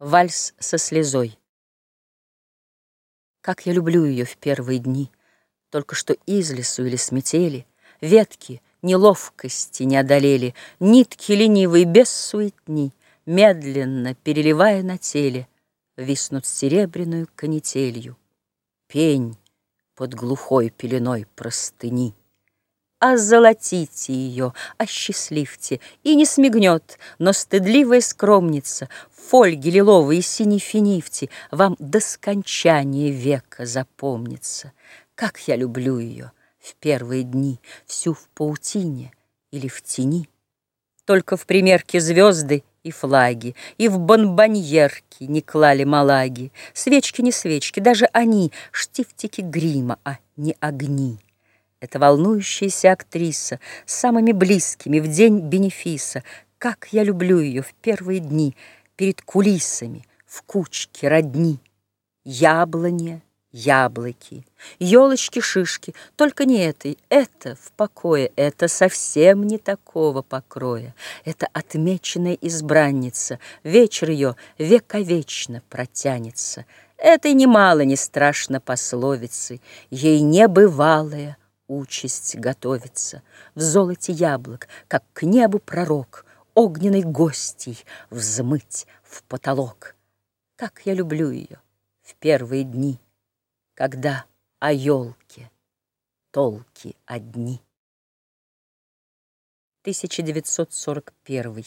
Вальс со слезой. Как я люблю ее в первые дни, Только что из лесу или с метели, Ветки неловкости не одолели, Нитки ленивые без суетни, Медленно переливая на теле, Виснут серебряную канителью. Пень под глухой пеленой простыни озолотите ее, осчастливьте, и не смигнет, но стыдливая скромница, фольги лиловой и синей финифти вам до скончания века запомнится. Как я люблю ее в первые дни, всю в паутине или в тени. Только в примерке звезды и флаги, и в бонбоньерке не клали малаги, свечки не свечки, даже они штифтики грима, а не огни. Это волнующаяся актриса с самыми близкими в день бенефиса. Как я люблю ее в первые дни перед кулисами, в кучке родни. Яблони, яблоки, елочки-шишки, только не этой, это в покое, это совсем не такого покроя. Это отмеченная избранница, вечер ее вековечно протянется. Этой немало не страшно пословицы, ей небывалая участь готовится В золоте яблок, как к небу пророк, Огненной гостей взмыть в потолок. Как я люблю ее в первые дни, Когда о елке толки одни. 1941